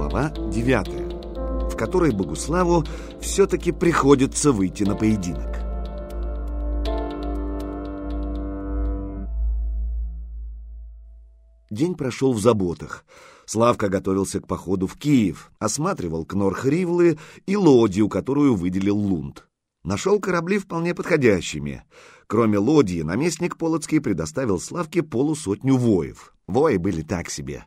Глава 9, в которой Богуславу все-таки приходится выйти на поединок. День прошел в заботах. Славка готовился к походу в Киев, осматривал Кнорх-Ривлы и лодью, которую выделил Лунд. Нашел корабли вполне подходящими. Кроме лодьи, наместник Полоцкий предоставил Славке полусотню воев. Вои были так себе.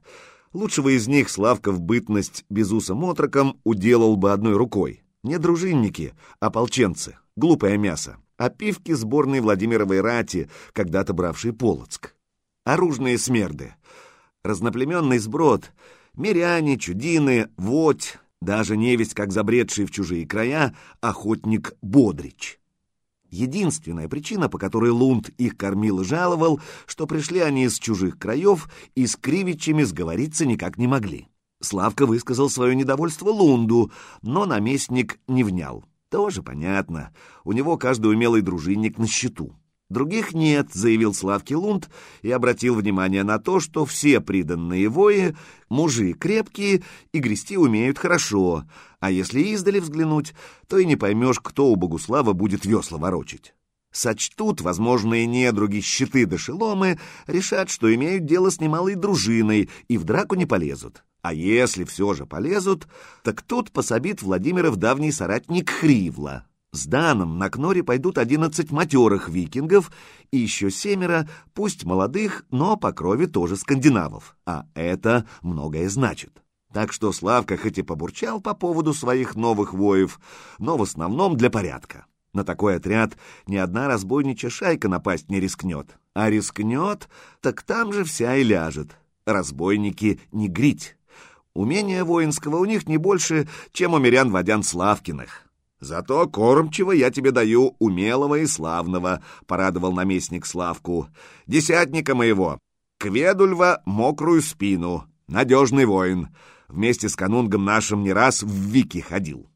Лучшего из них Славка в бытность безусом отроком уделал бы одной рукой. Не дружинники, а ополченцы, глупое мясо, опивки сборной Владимировой рати, когда-то бравшей Полоцк. Оружные смерды, разноплеменный сброд, миряне, чудины, водь, даже невесть, как забредший в чужие края, охотник Бодрич. Единственная причина, по которой Лунд их кормил и жаловал, что пришли они из чужих краев и с Кривичами сговориться никак не могли. Славка высказал свое недовольство Лунду, но наместник не внял. Тоже понятно, у него каждый умелый дружинник на счету. Других нет, заявил Славки Лунд и обратил внимание на то, что все приданные вои — мужи крепкие и грести умеют хорошо, а если издали взглянуть, то и не поймешь, кто у Богуслава будет весла ворочить. Сочтут возможные недруги щиты да шеломы, решат, что имеют дело с немалой дружиной и в драку не полезут. А если все же полезут, так тут пособит Владимиров давний соратник Хривла. С Даном на Кноре пойдут одиннадцать матерых викингов и еще семеро, пусть молодых, но по крови тоже скандинавов. А это многое значит. Так что Славка хоть и побурчал по поводу своих новых воев, но в основном для порядка. На такой отряд ни одна разбойничья шайка напасть не рискнет. А рискнет, так там же вся и ляжет. Разбойники не грить. Умения воинского у них не больше, чем у мирян водян Славкиных. «Зато кормчего я тебе даю умелого и славного», — порадовал наместник Славку. «Десятника моего, Кведульва мокрую спину, надежный воин. Вместе с канунгом нашим не раз в Вики ходил».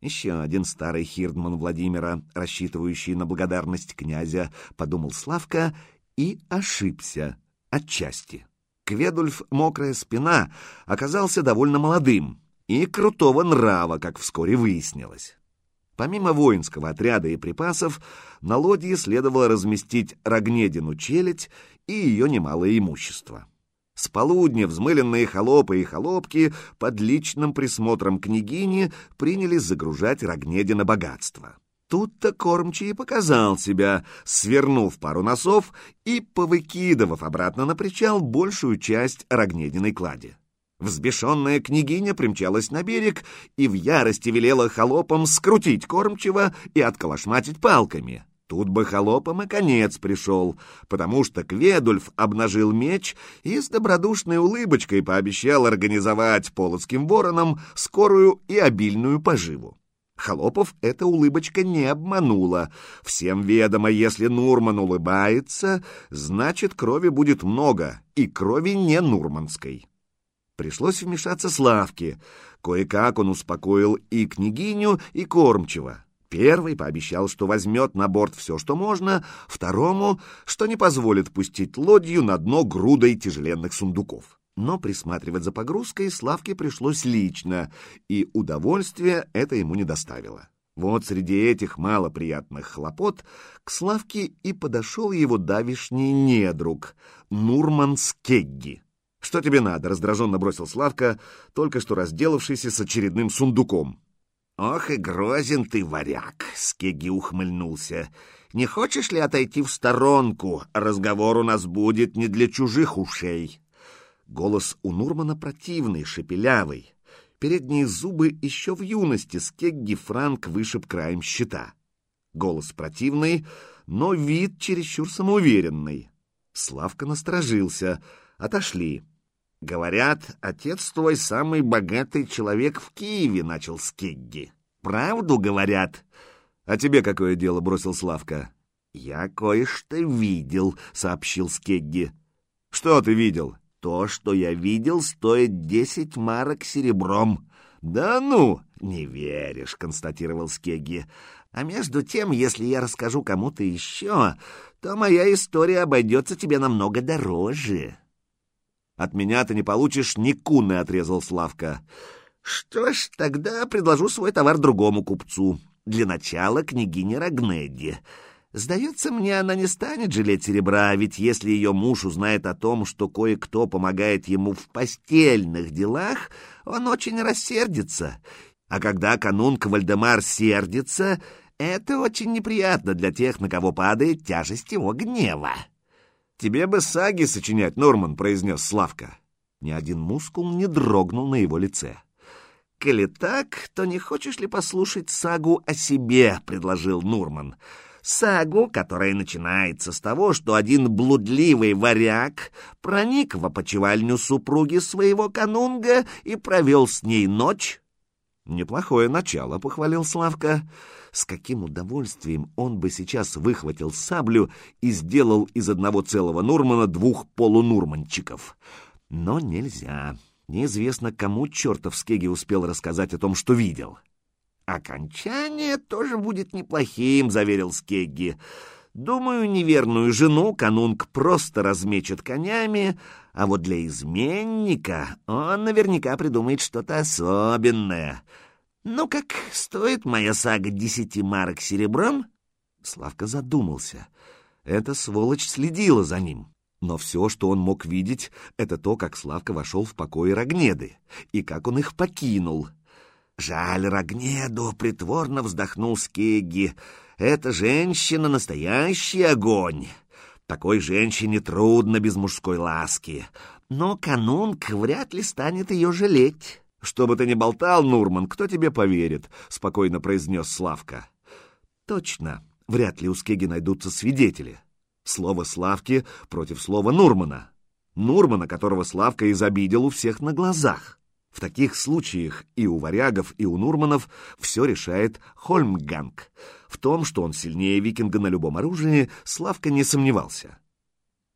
Еще один старый хирдман Владимира, рассчитывающий на благодарность князя, подумал Славка и ошибся отчасти. Кведульф «Мокрая спина» оказался довольно молодым и крутого нрава, как вскоре выяснилось. Помимо воинского отряда и припасов, на лодье следовало разместить Рогнедину челядь и ее немалое имущество. С полудня взмыленные холопы и холопки под личным присмотром княгини принялись загружать Рогнедина богатство. Тут-то кормчий показал себя, свернув пару носов и повыкидывав обратно на причал большую часть Рогнединой клади. Взбешенная княгиня примчалась на берег и в ярости велела холопам скрутить кормчего и отколошматить палками. Тут бы холопам и конец пришел, потому что Кведульф обнажил меч и с добродушной улыбочкой пообещал организовать полоцким воронам скорую и обильную поживу. Холопов эта улыбочка не обманула. Всем ведомо, если Нурман улыбается, значит, крови будет много, и крови не нурманской. Пришлось вмешаться Славке. Кое-как он успокоил и княгиню, и кормчего. Первый пообещал, что возьмет на борт все, что можно, второму, что не позволит пустить лодью на дно грудой тяжеленных сундуков. Но присматривать за погрузкой Славке пришлось лично, и удовольствия это ему не доставило. Вот среди этих малоприятных хлопот к Славке и подошел его давишний недруг Нурман Скегги. «Что тебе надо?» — раздраженно бросил Славка, только что разделавшийся с очередным сундуком. «Ох и грозен ты, варяг!» — Скеги ухмыльнулся. «Не хочешь ли отойти в сторонку? Разговор у нас будет не для чужих ушей». Голос у Нурмана противный, шепелявый. Передние зубы еще в юности Скегги Франк вышиб краем щита. Голос противный, но вид чересчур самоуверенный. Славка насторожился. Отошли. «Говорят, отец твой самый богатый человек в Киеве», — начал Скегги. «Правду говорят?» «А тебе какое дело?» — бросил Славка. «Я кое-что видел», — сообщил Скегги. «Что ты видел?» «То, что я видел, стоит десять марок серебром». «Да ну!» «Не веришь», — констатировал Скегги. «А между тем, если я расскажу кому-то еще, то моя история обойдется тебе намного дороже». «От меня ты не получишь ни куны», — отрезал Славка. Что ж, тогда предложу свой товар другому купцу. Для начала княгине Рагнеди. Сдается мне, она не станет жалеть серебра, ведь если ее муж узнает о том, что кое-кто помогает ему в постельных делах, он очень рассердится. А когда канунг Вальдемар сердится, это очень неприятно для тех, на кого падает тяжесть его гнева. «Тебе бы саги сочинять, Норман», — произнес Славка. Ни один мускул не дрогнул на его лице. «Коли так, то не хочешь ли послушать сагу о себе?» — предложил Нурман. «Сагу, которая начинается с того, что один блудливый варяг проник в опочивальню супруги своего канунга и провел с ней ночь». «Неплохое начало», — похвалил Славка. С каким удовольствием он бы сейчас выхватил саблю и сделал из одного целого Нурмана двух полунурманчиков. Но нельзя. Неизвестно, кому чертов Скеги успел рассказать о том, что видел. «Окончание тоже будет неплохим», — заверил Скегги. «Думаю, неверную жену канунг просто размечет конями, а вот для изменника он наверняка придумает что-то особенное. Ну как, стоит моя сага десяти марок серебром?» Славка задумался. Эта сволочь следила за ним. Но все, что он мог видеть, это то, как Славка вошел в покои Рогнеды и как он их покинул. «Жаль Рогнеду!» — притворно вздохнул Скегги. «Эта женщина — настоящий огонь!» Такой женщине трудно без мужской ласки. Но канунг вряд ли станет ее жалеть. «Что бы ты ни болтал, Нурман, кто тебе поверит?» — спокойно произнес Славка. «Точно, вряд ли у Скеги найдутся свидетели. Слово Славки против слова Нурмана. Нурмана, которого Славка изобидел у всех на глазах. В таких случаях и у варягов, и у Нурманов все решает Хольмганг. В том, что он сильнее викинга на любом оружии, Славка не сомневался.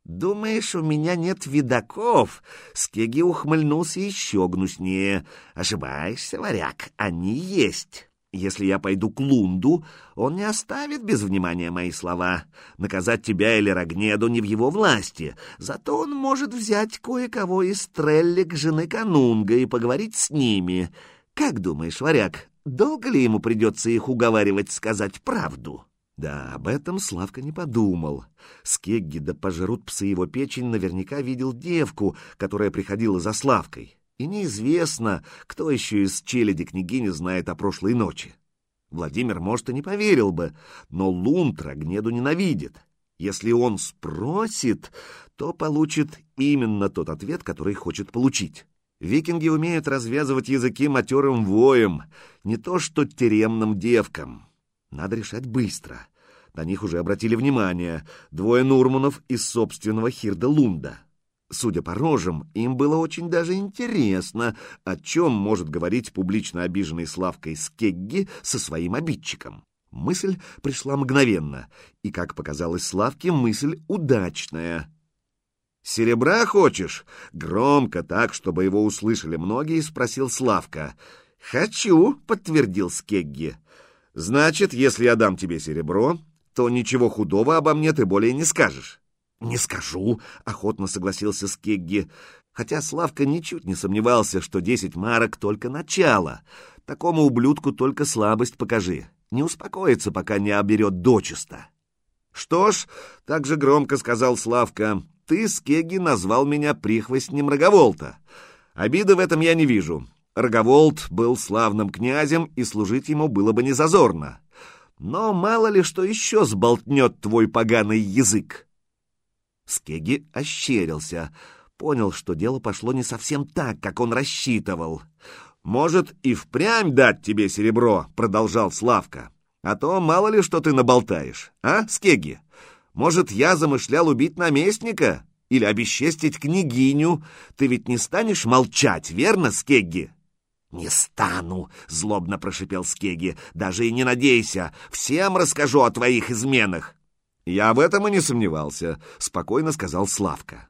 «Думаешь, у меня нет видаков?» Скеги ухмыльнулся еще гнуснее. «Ошибаешься, варяг, они есть». Если я пойду к Лунду, он не оставит без внимания мои слова. Наказать тебя или Рогнеду не в его власти, зато он может взять кое-кого из треллик жены Канунга и поговорить с ними. Как думаешь, варяг, долго ли ему придется их уговаривать сказать правду?» Да, об этом Славка не подумал. Скегги да пожрут псы его печень наверняка видел девку, которая приходила за Славкой и неизвестно, кто еще из челяди княгини знает о прошлой ночи. Владимир, может, и не поверил бы, но Лунтра гнеду ненавидит. Если он спросит, то получит именно тот ответ, который хочет получить. Викинги умеют развязывать языки матерым воем, не то что теремным девкам. Надо решать быстро. На них уже обратили внимание двое Нурманов из собственного Хирда Лунда. Судя по рожам, им было очень даже интересно, о чем может говорить публично обиженный Славкой Скегги со своим обидчиком. Мысль пришла мгновенно, и, как показалось Славке, мысль удачная. «Серебра хочешь?» — громко так, чтобы его услышали многие, спросил Славка. «Хочу», — подтвердил Скегги. «Значит, если я дам тебе серебро, то ничего худого обо мне ты более не скажешь». «Не скажу», — охотно согласился Скегги, хотя Славка ничуть не сомневался, что десять марок — только начало. Такому ублюдку только слабость покажи. Не успокоится, пока не оберет дочисто. «Что ж», — так же громко сказал Славка, — «ты, Скегги, назвал меня прихвостнем Роговолта. Обиды в этом я не вижу. Роговолт был славным князем, и служить ему было бы незазорно. Но мало ли что еще сболтнет твой поганый язык». Скеги ощерился, понял, что дело пошло не совсем так, как он рассчитывал. «Может, и впрямь дать тебе серебро?» — продолжал Славка. «А то мало ли что ты наболтаешь, а, Скеги? Может, я замышлял убить наместника или обесчестить княгиню? Ты ведь не станешь молчать, верно, Скегги?» «Не стану!» — злобно прошипел Скеги. «Даже и не надейся! Всем расскажу о твоих изменах!» «Я в этом и не сомневался», — спокойно сказал Славка.